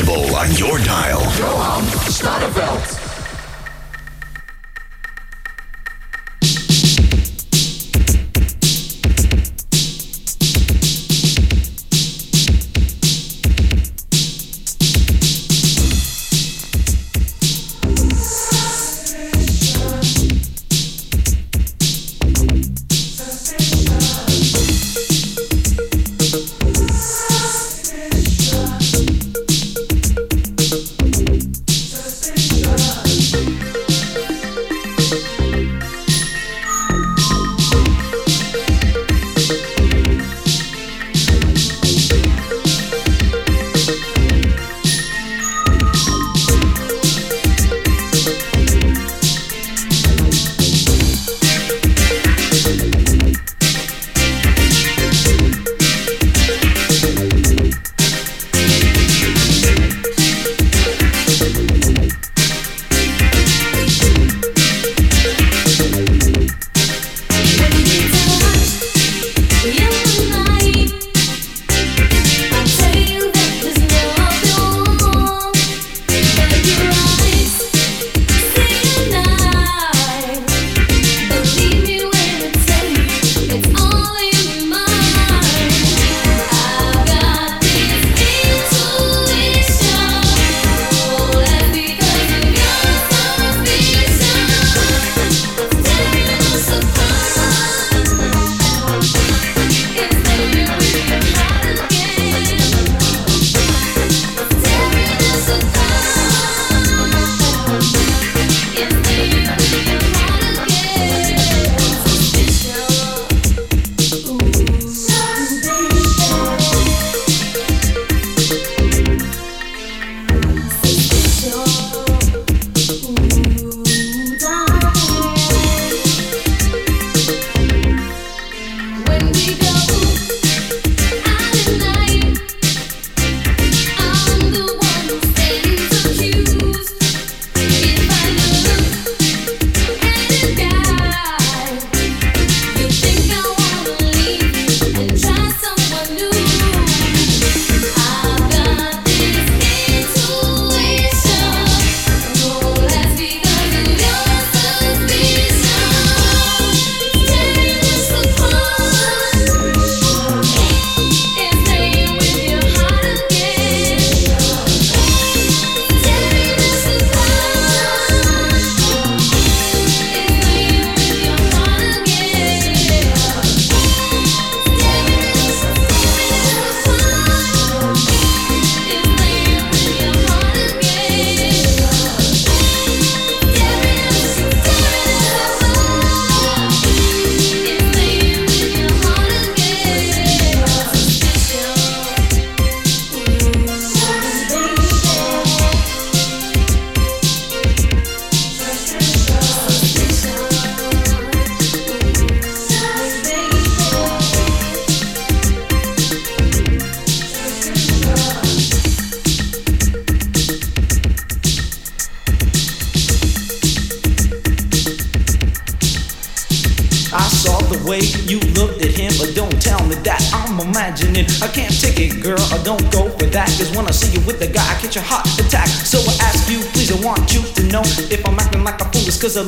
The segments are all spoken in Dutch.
Festival on your dial. Johan Stadeveld.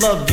Love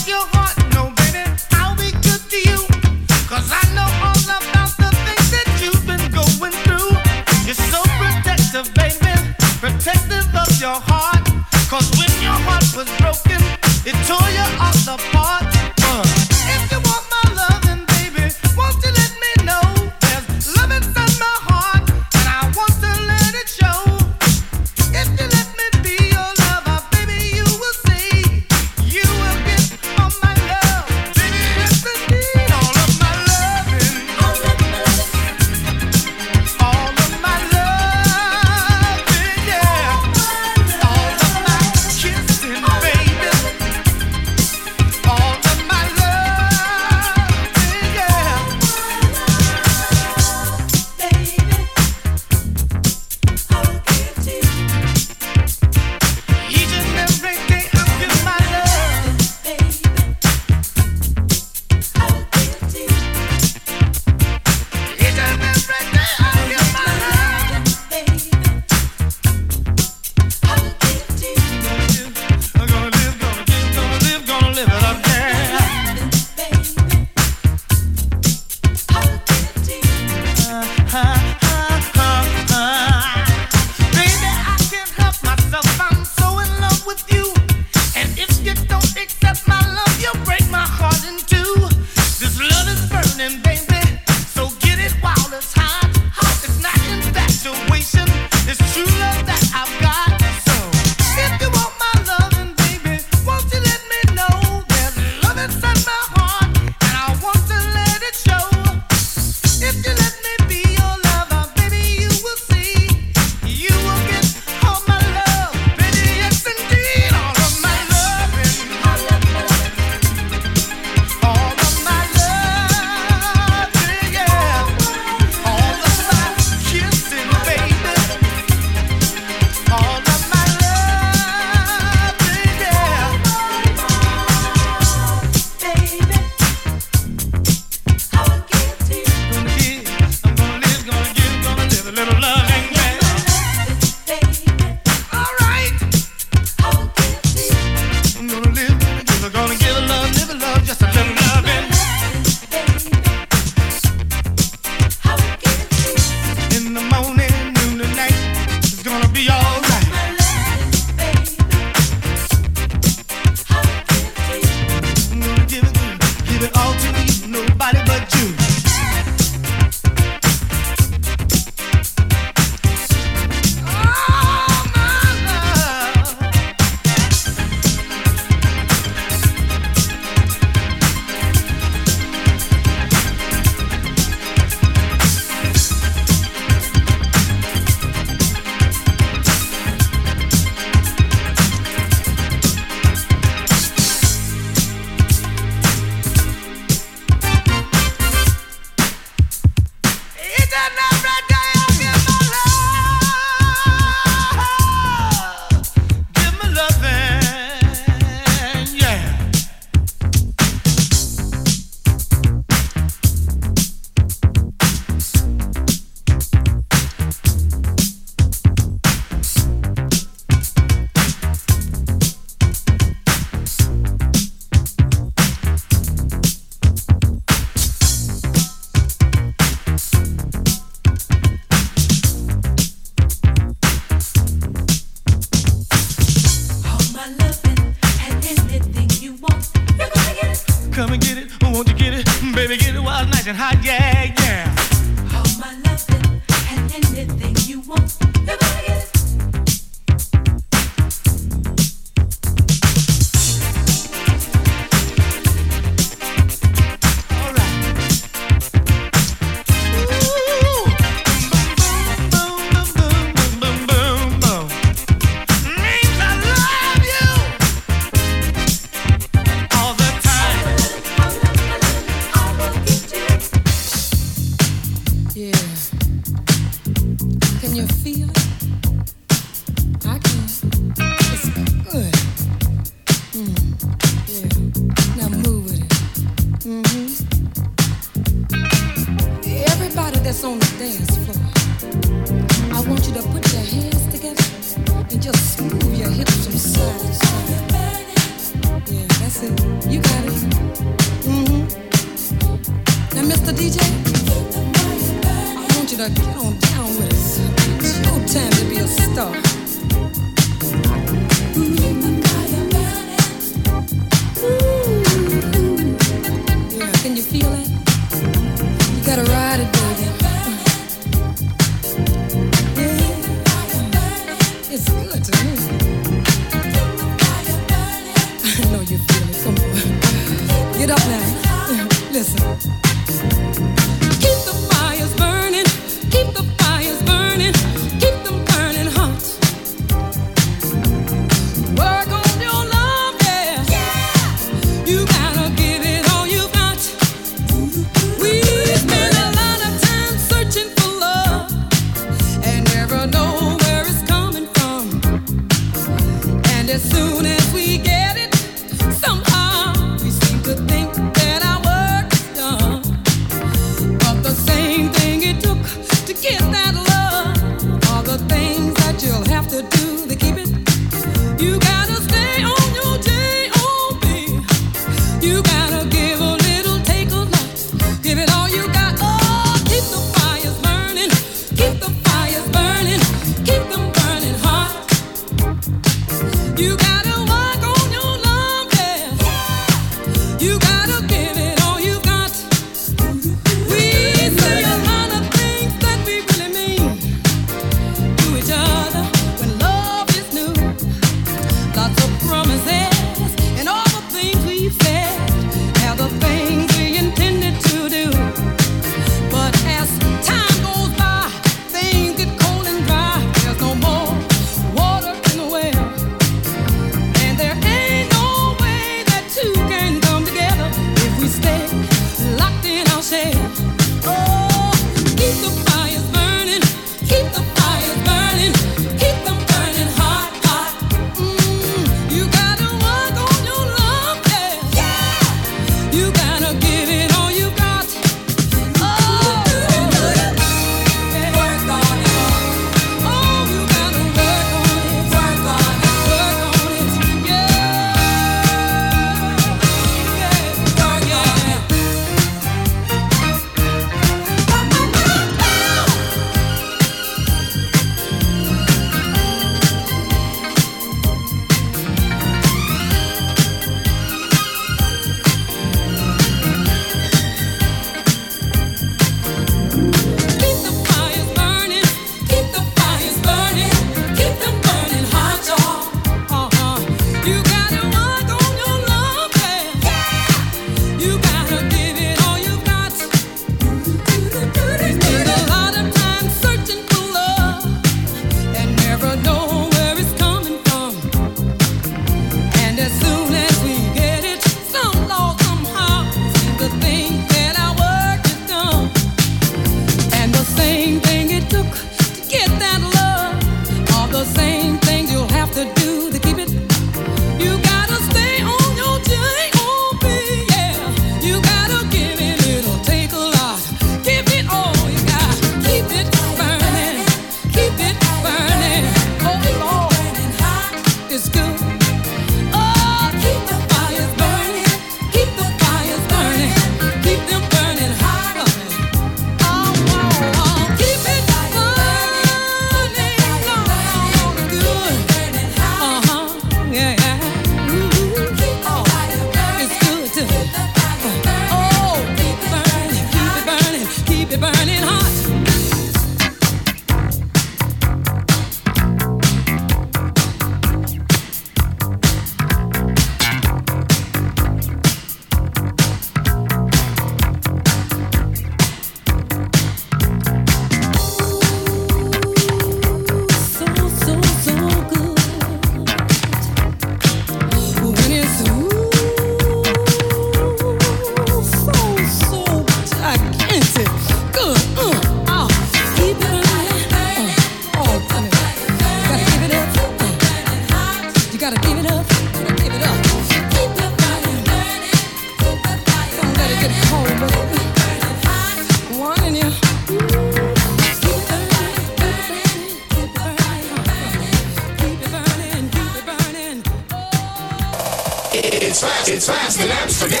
It's fast, in Amsterdam.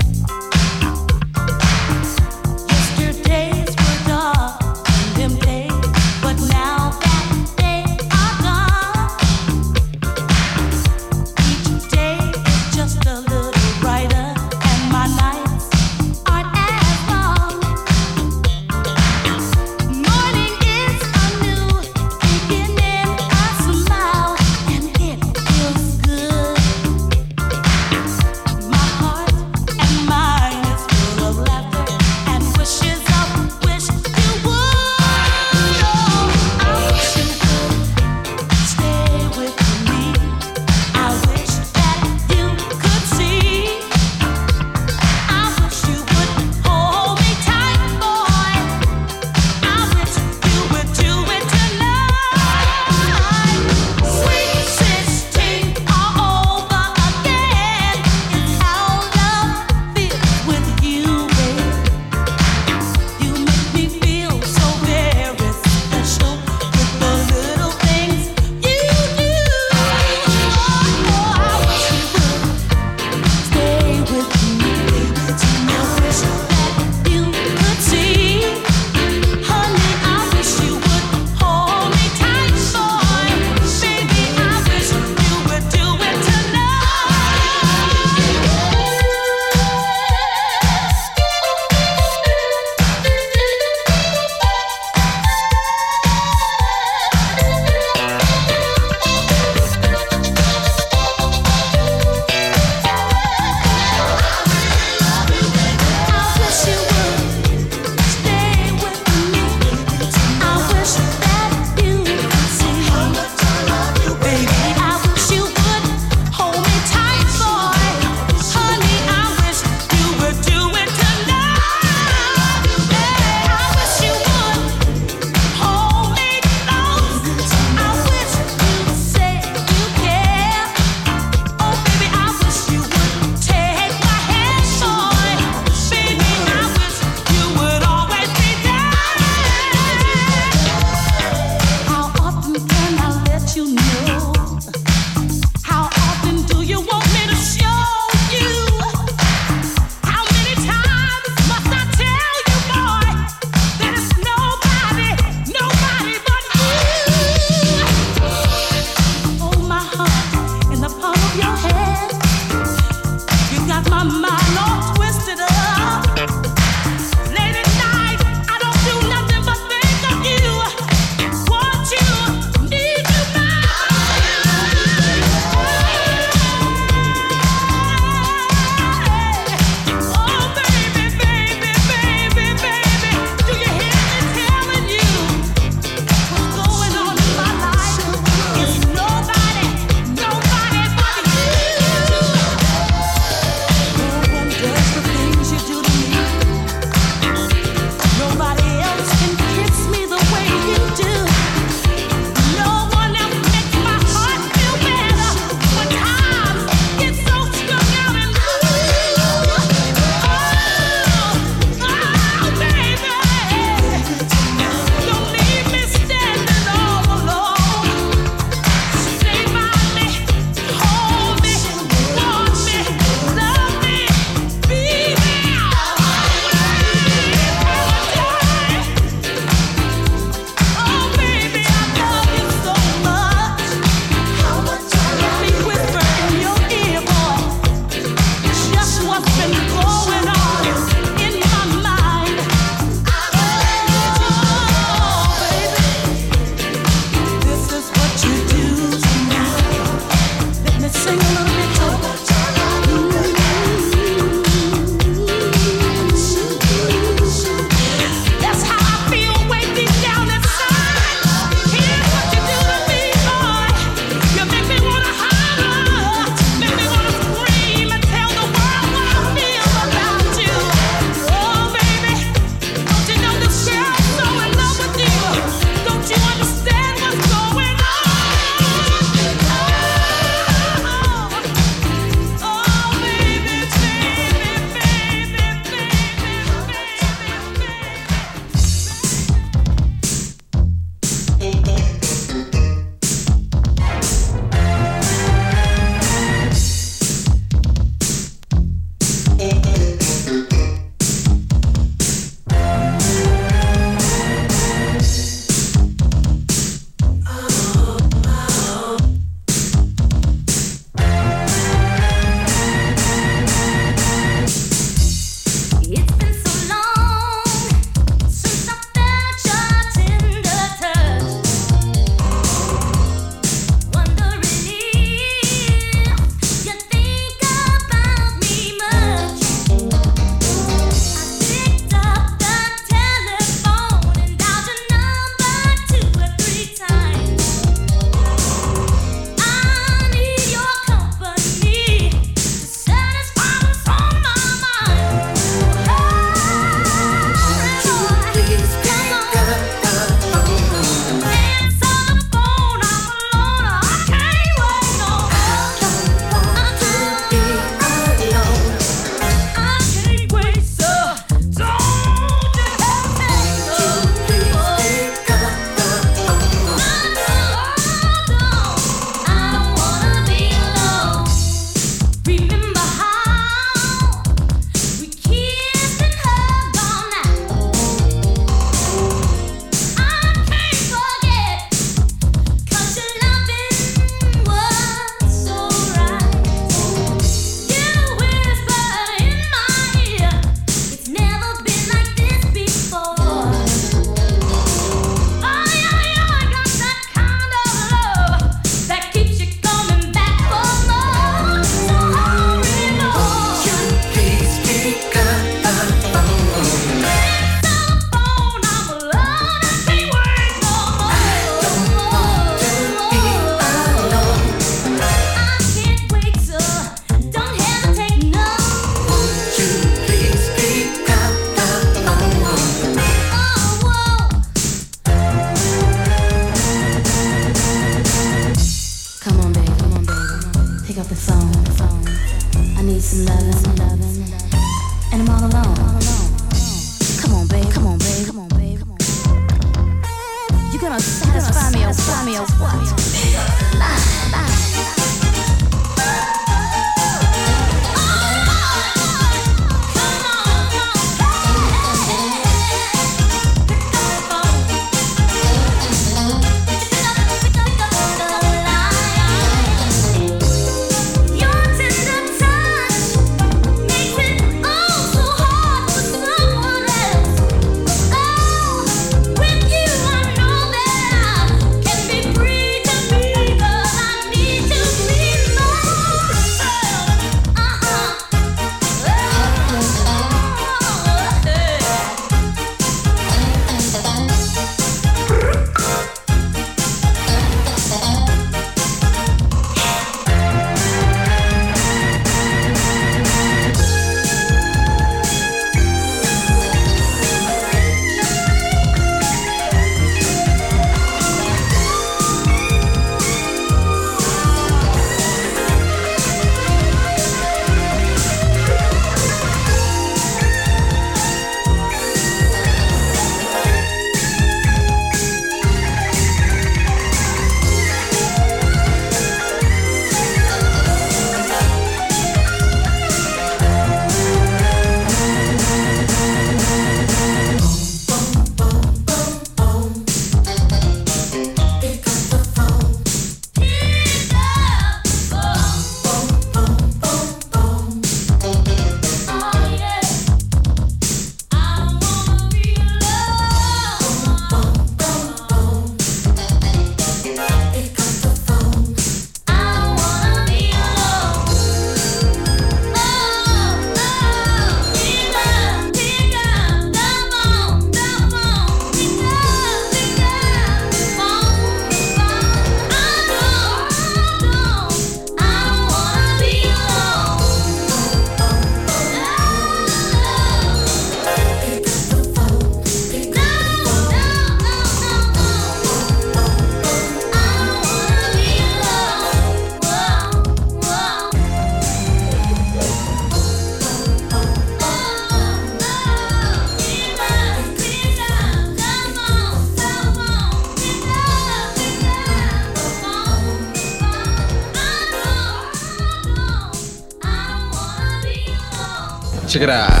Tigra.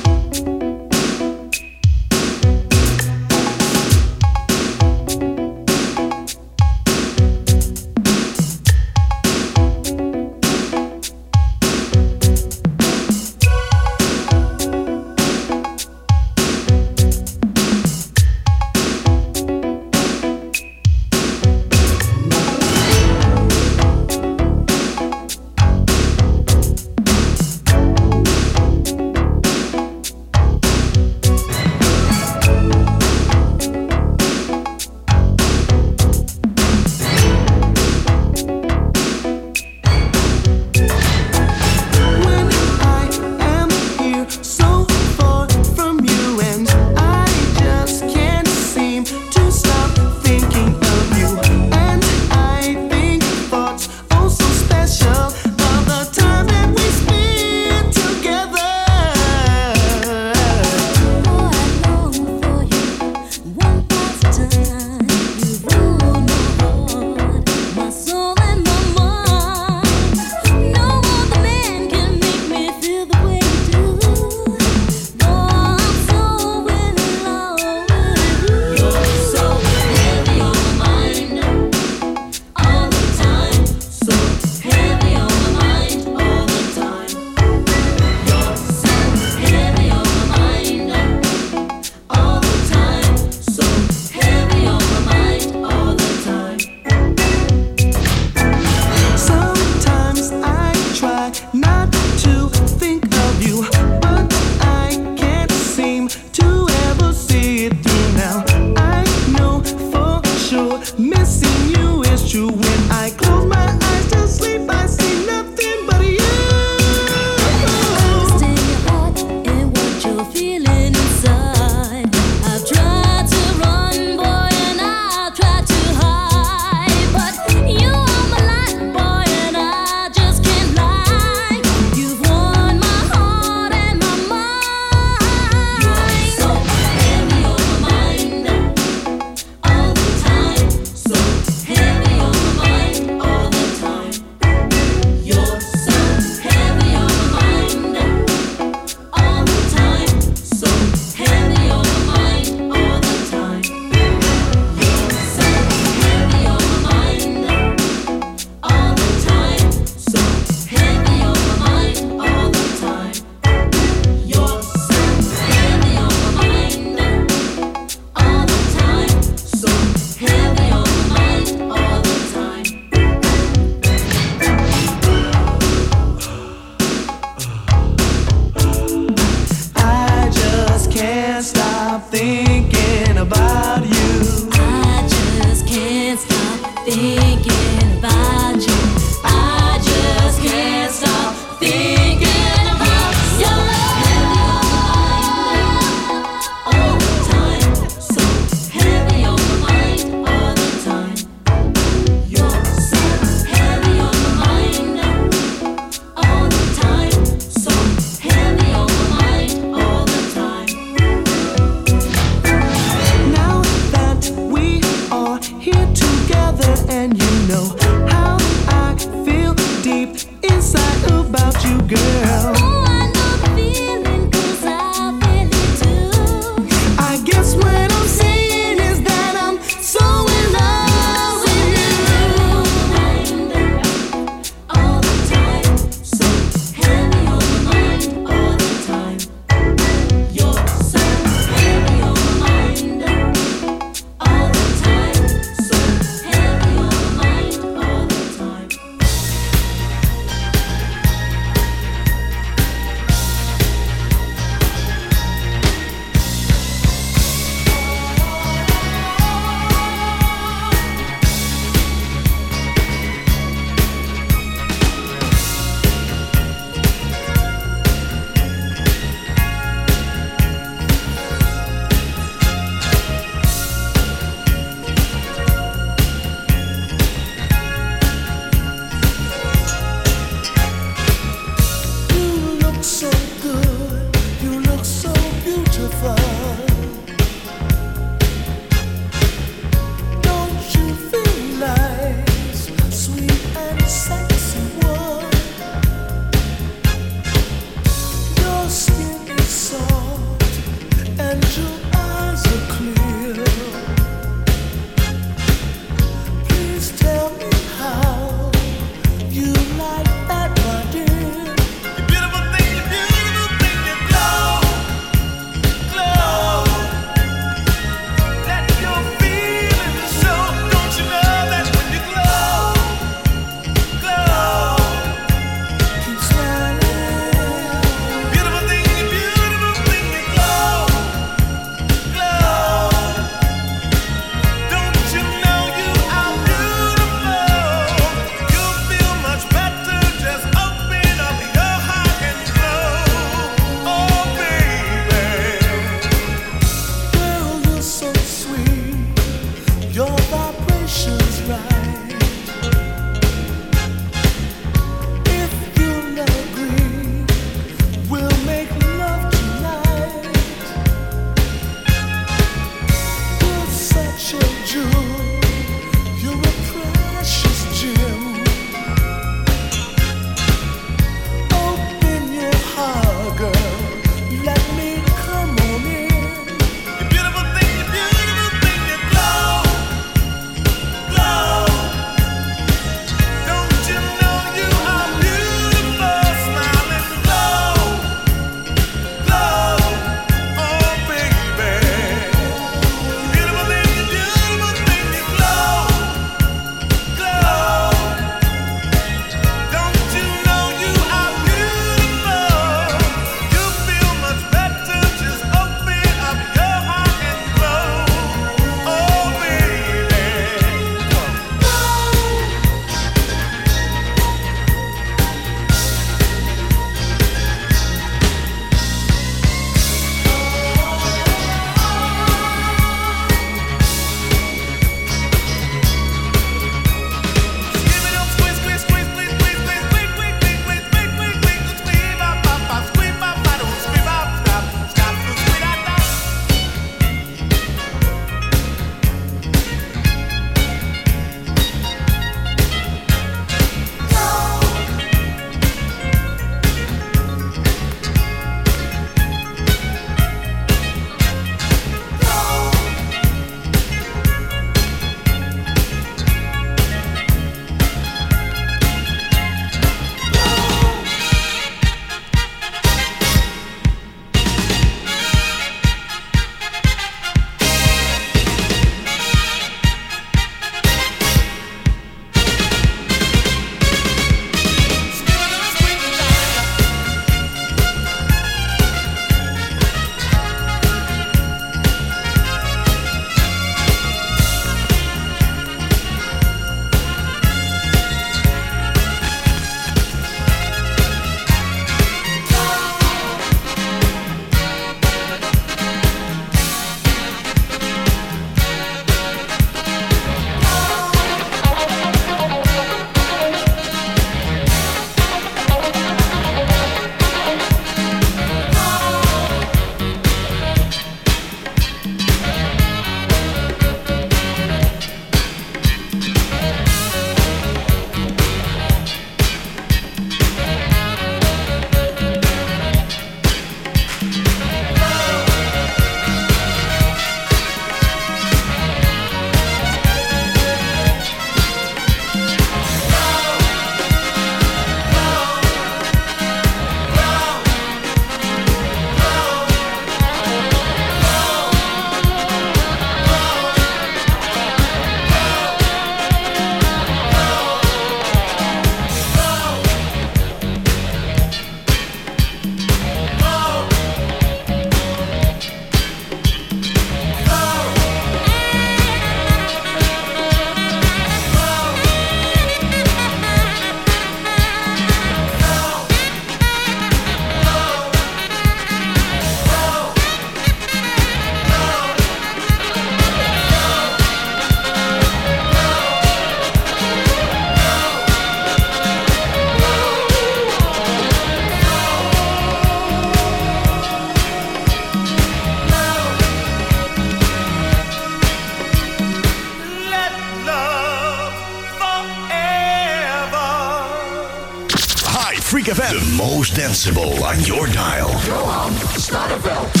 The most danceable on your dial. Johan Stadeveld.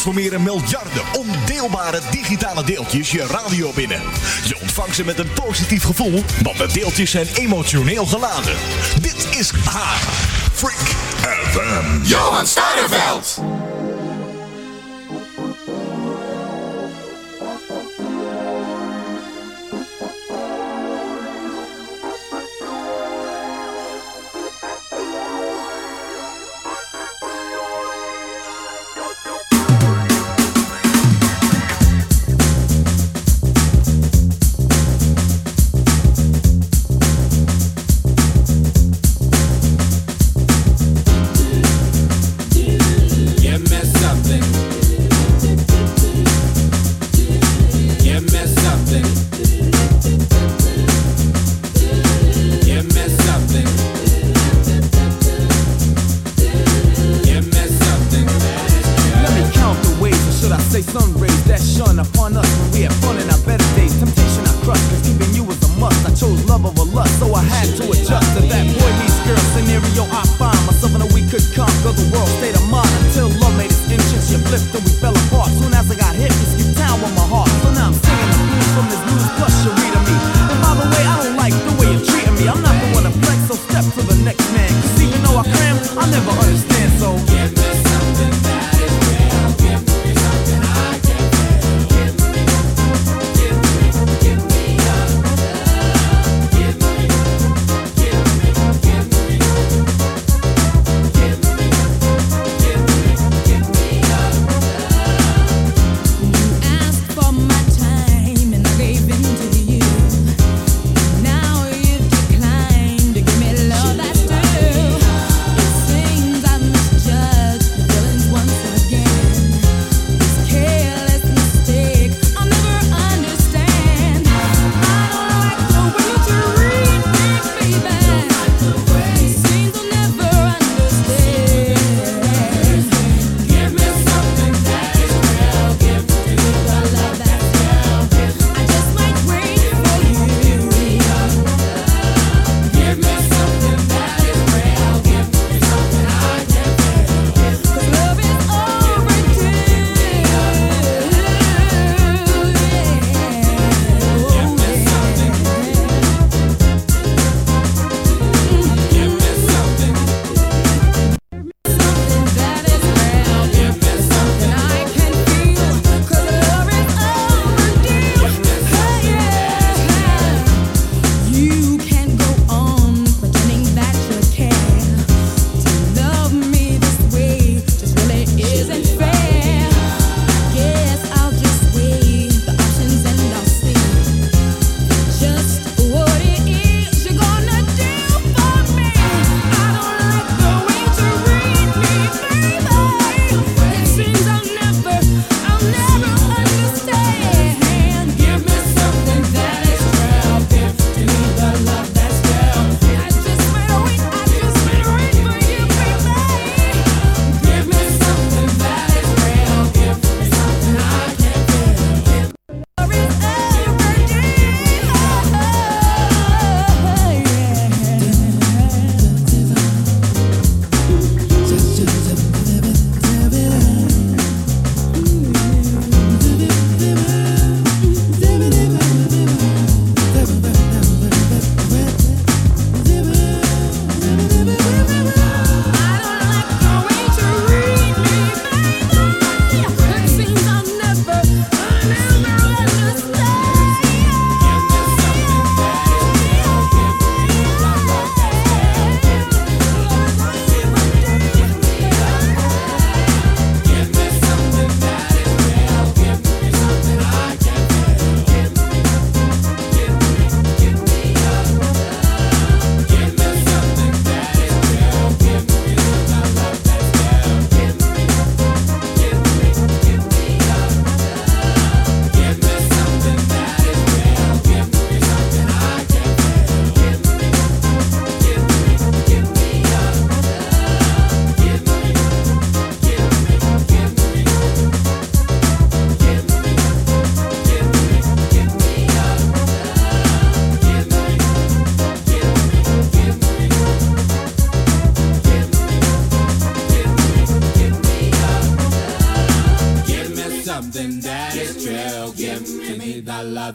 transformeren miljarden ondeelbare digitale deeltjes je radio binnen. Je ontvangt ze met een positief gevoel, want de deeltjes zijn emotioneel geladen. Dit is haar Freak FM. Johan Steinerveld.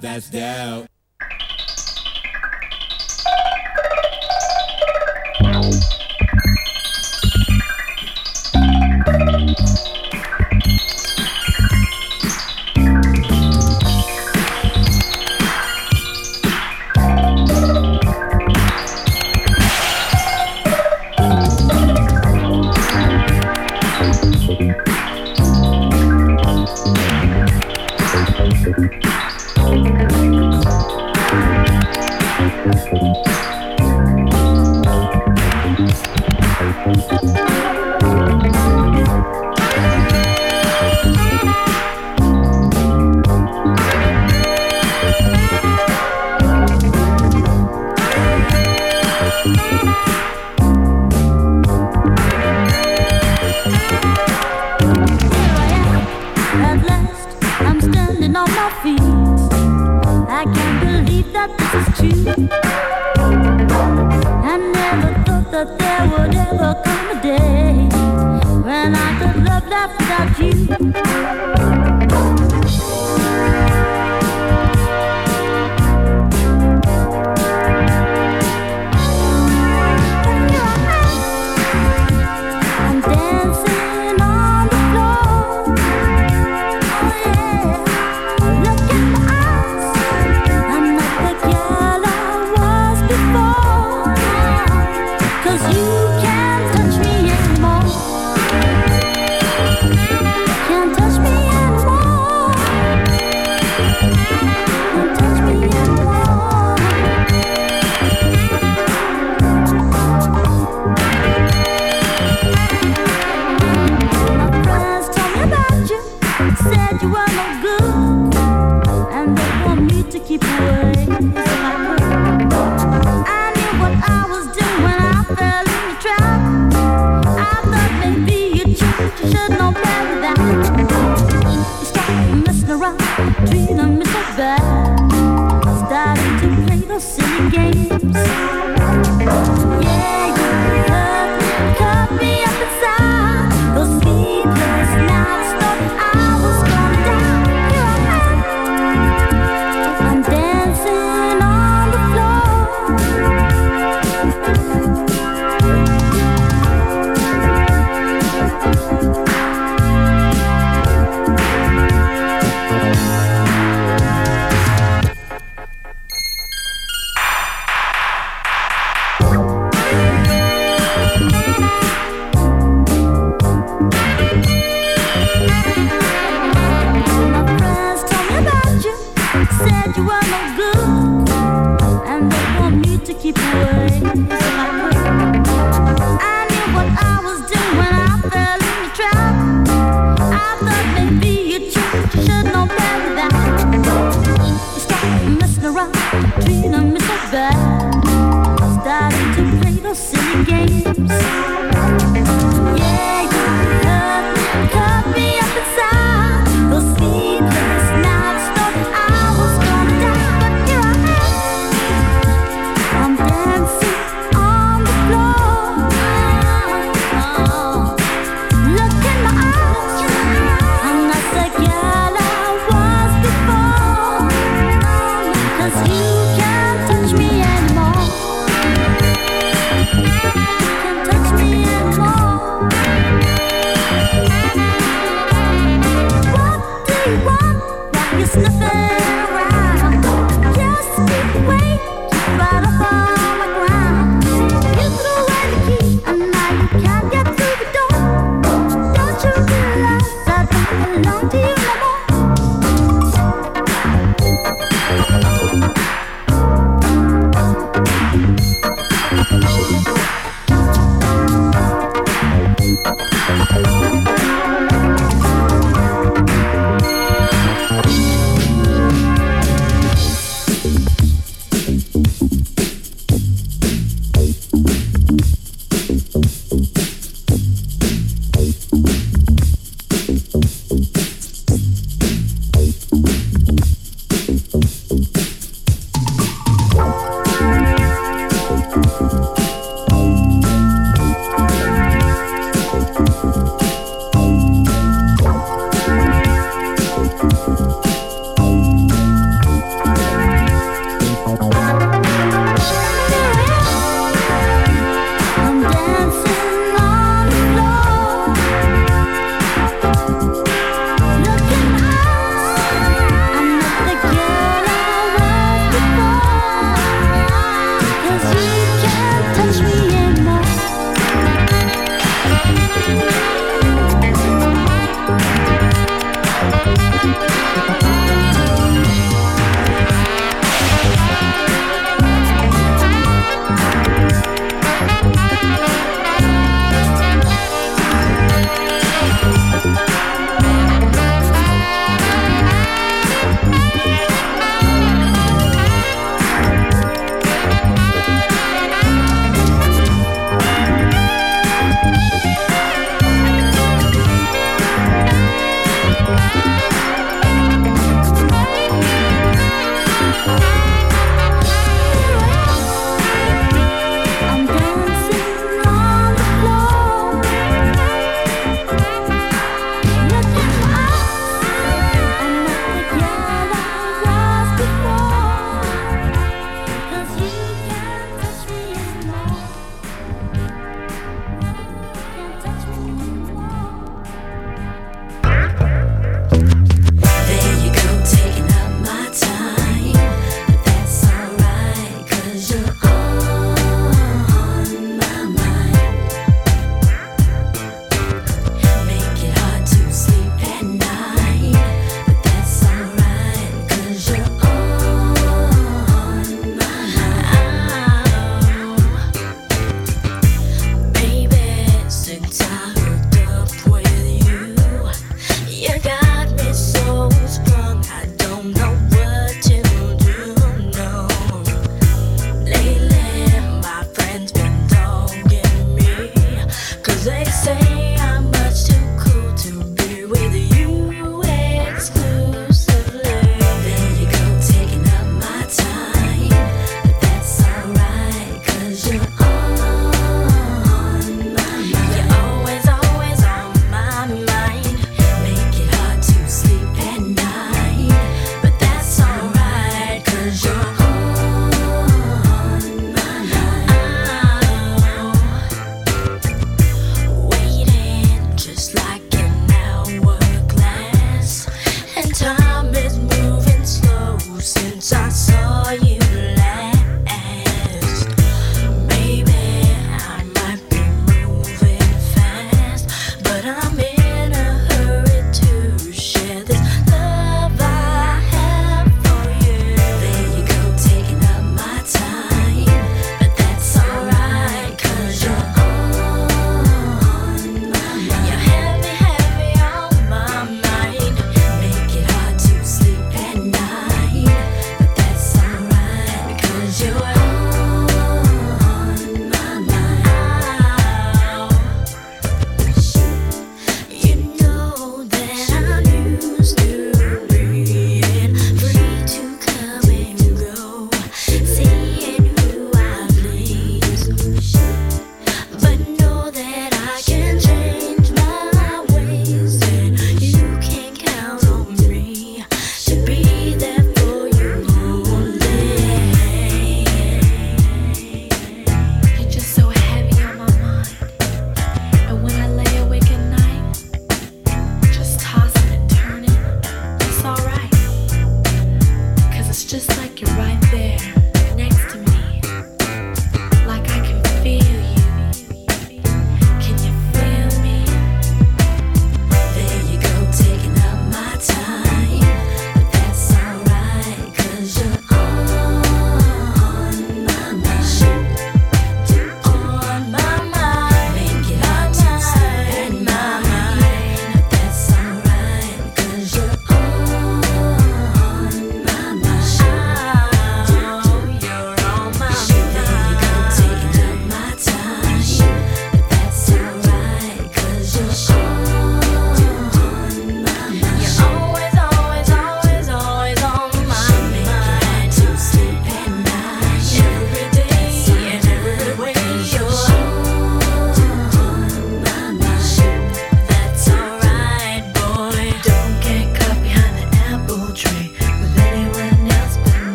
that's that.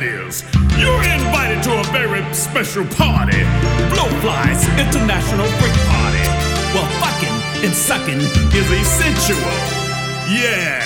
that is. You're invited to a very special party Blowflies International Freak Party. Well, fucking and sucking is essential. Yeah.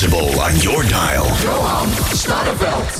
Danceable on your dial. Johan Stadeveld.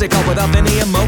music without any emotion.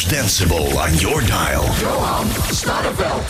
Most danceable on your dial. Johan.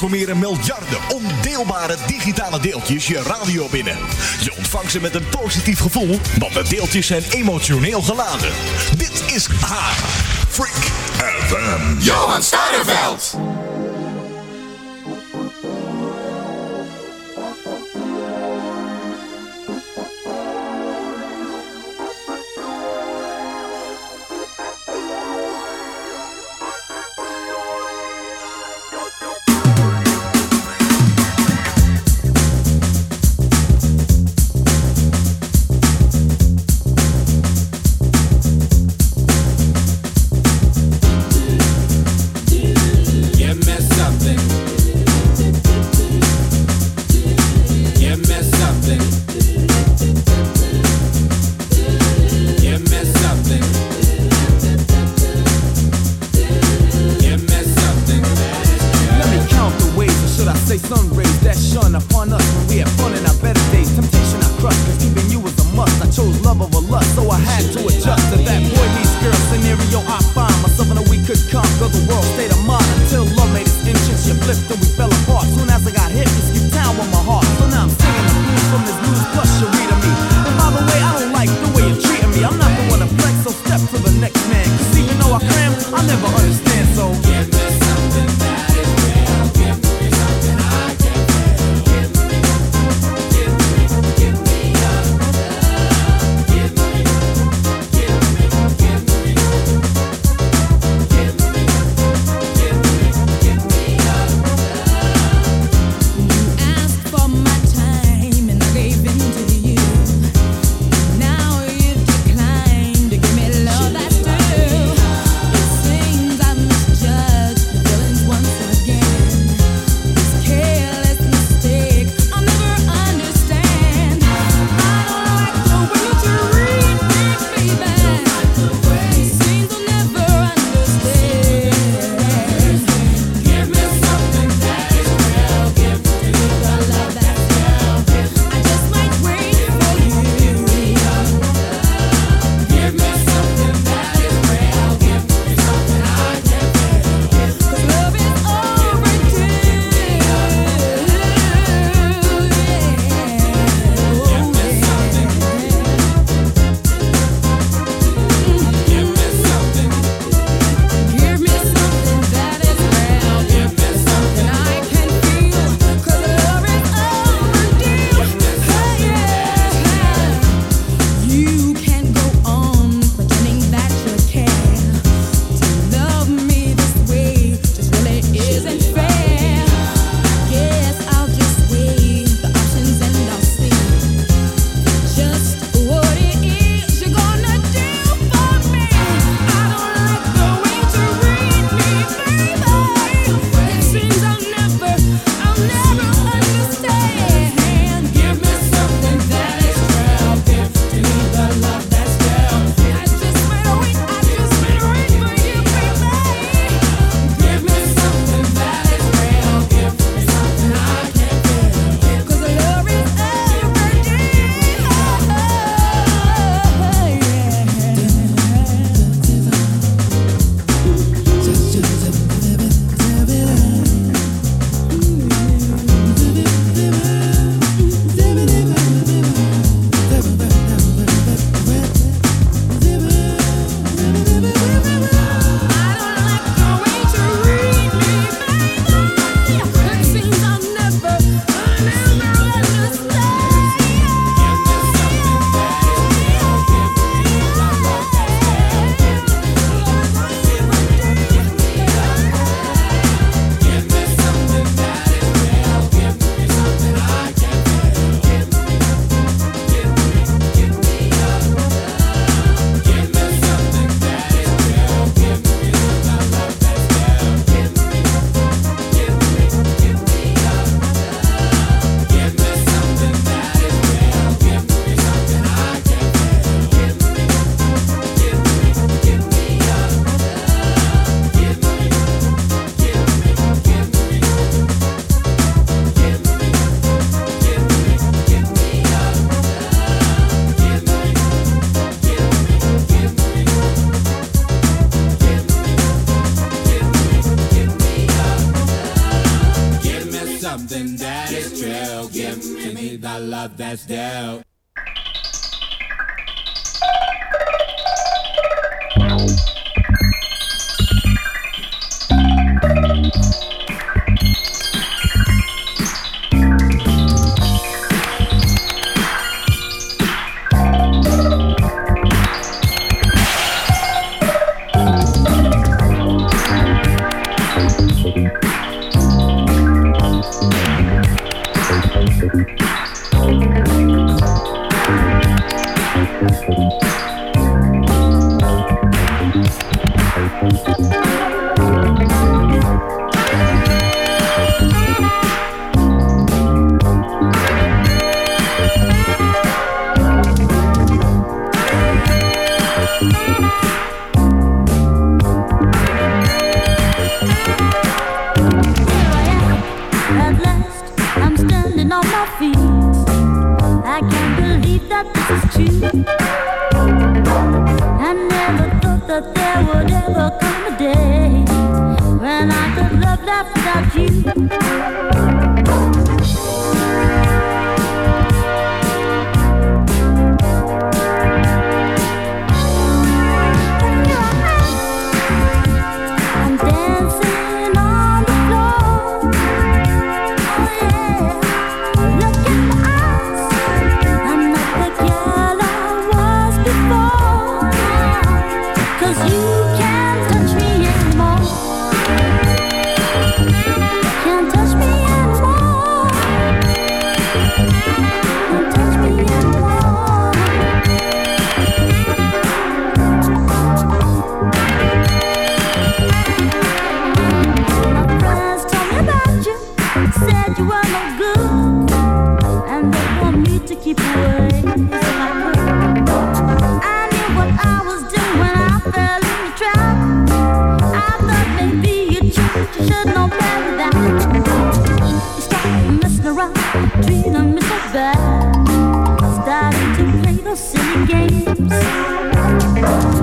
transformeren miljarden ondeelbare digitale deeltjes je radio binnen. Je ontvangt ze met een positief gevoel, want de deeltjes zijn emotioneel geladen. Dit is haar Freak FM. Johan Steinerveld. that's that. little silly games.